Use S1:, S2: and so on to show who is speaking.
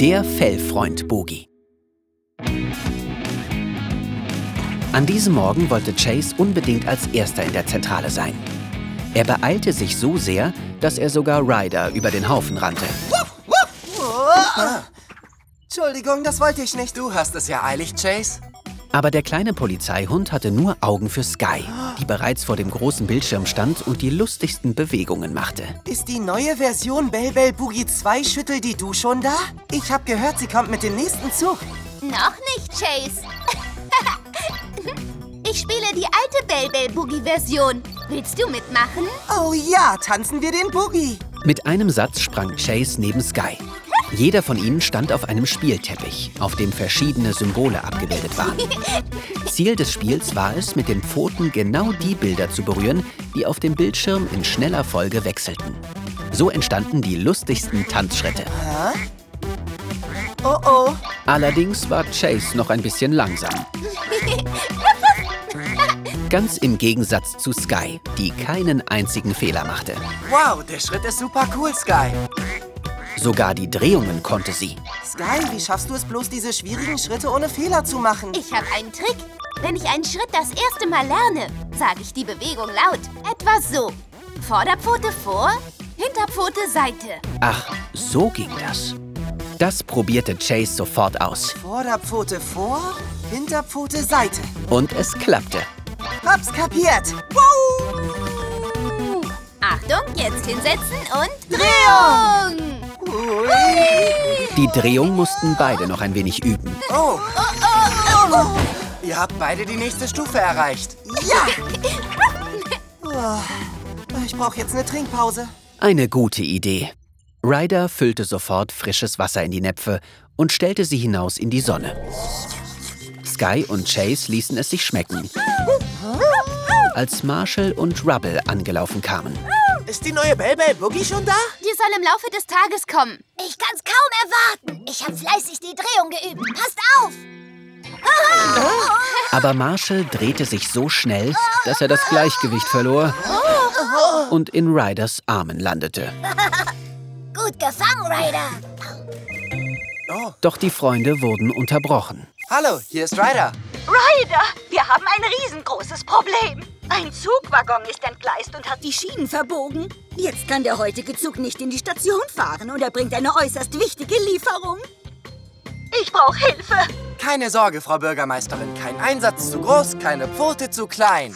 S1: Der Fellfreund Boogie. An diesem Morgen wollte Chase unbedingt als Erster in der Zentrale sein. Er beeilte sich so sehr, dass er sogar Ryder über den Haufen rannte.
S2: Entschuldigung, das wollte ich nicht.
S3: Du hast es ja eilig, Chase.
S1: Aber der kleine Polizeihund hatte nur Augen für Sky, die bereits vor dem großen Bildschirm stand und die lustigsten Bewegungen machte.
S2: Ist die neue Version Bell Bell Boogie 2 Schüttel die du schon da? Ich habe gehört, sie kommt mit dem nächsten Zug.
S4: Noch nicht, Chase. ich spiele die alte Bell Bell Boogie Version. Willst du mitmachen?
S2: Oh ja, tanzen wir den Boogie.
S1: Mit einem Satz sprang Chase neben Sky. Jeder von ihnen stand auf einem Spielteppich, auf dem verschiedene Symbole abgebildet waren. Ziel des Spiels war es, mit den Pfoten genau die Bilder zu berühren, die auf dem Bildschirm in schneller Folge wechselten. So entstanden die lustigsten Tanzschritte.
S2: Oh oh.
S1: Allerdings war Chase noch ein bisschen langsam. Ganz im Gegensatz zu Sky, die keinen einzigen Fehler machte.
S3: Wow, der Schritt ist super cool, Sky.
S1: Sogar die Drehungen konnte sie.
S2: Sky, wie schaffst du es bloß, diese schwierigen Schritte ohne Fehler zu machen?
S4: Ich habe einen Trick. Wenn ich einen Schritt das erste Mal lerne, sage ich die Bewegung laut. Etwa so. Vorderpfote vor, Hinterpfote Seite.
S1: Ach, so ging das. Das probierte Chase sofort aus.
S2: Vorderpfote vor, Hinterpfote Seite.
S1: Und es klappte.
S2: Hab's kapiert.
S4: Uh, Achtung, jetzt hinsetzen und Drehung!
S1: Die Drehung mussten beide noch ein wenig üben.
S3: Oh. Ihr habt beide die nächste Stufe erreicht.
S2: Ich brauche jetzt eine Trinkpause.
S1: Eine gute Idee. Ryder füllte sofort frisches Wasser in die Näpfe und stellte sie hinaus in die Sonne. Sky und Chase ließen es sich schmecken. Als Marshall und Rubble angelaufen kamen.
S3: Ist die neue Bell Bell Boogie schon da?
S4: Die soll im Laufe des Tages kommen.
S5: Ich kann's kaum erwarten. Ich habe fleißig die Drehung geübt. Passt auf!
S1: Aber Marshall drehte sich so schnell, dass er das Gleichgewicht verlor und in Ryders Armen landete.
S5: Gut gefangen, Ryder.
S1: Doch die Freunde wurden unterbrochen.
S3: Hallo, hier ist Ryder.
S6: Ryder, wir haben ein riesengroßes Problem. Ein Zugwaggon ist entgleist und hat die Schienen verbogen. Jetzt kann der heutige Zug nicht in die Station fahren und er bringt eine äußerst wichtige Lieferung. Ich brauche Hilfe.
S3: Keine Sorge, Frau Bürgermeisterin. Kein Einsatz zu groß, keine Pfote zu klein.